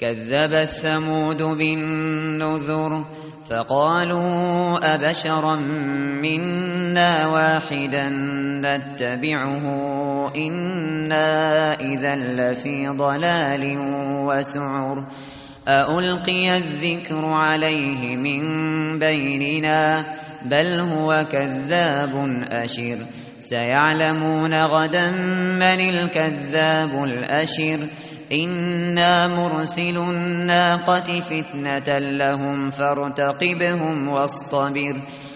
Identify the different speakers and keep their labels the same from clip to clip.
Speaker 1: كذبت ثمود بالنذر فقالوا أبشرا منا واحدا نتبعه إنا إذا لفي ضلال وسعر أألقي الذكر عليه من بيننا بل هو كذاب أشر سيعلمون غدا من الكذاب الأشر إنا مرسل الناقة فتنة لهم فارتقبهم واصطبر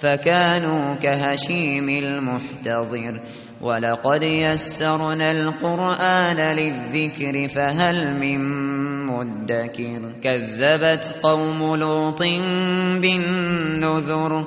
Speaker 1: فكانوا كهشيم المحتضر. ولقد يسرنا القرآن للذكر فهل من مدكر؟ كذبت قوم لوط بالنذر.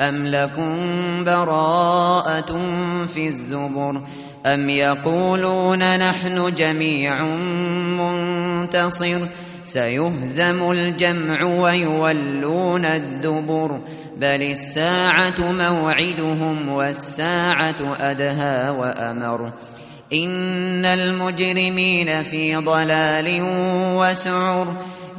Speaker 1: أم لكم براءة في الزبر أم يقولون نحن جميع منتصر سيهزم الجمع ويولون الدبر بل الساعة موعدهم والساعة أدهى وأمر إن المجرمين في ضلال وسعر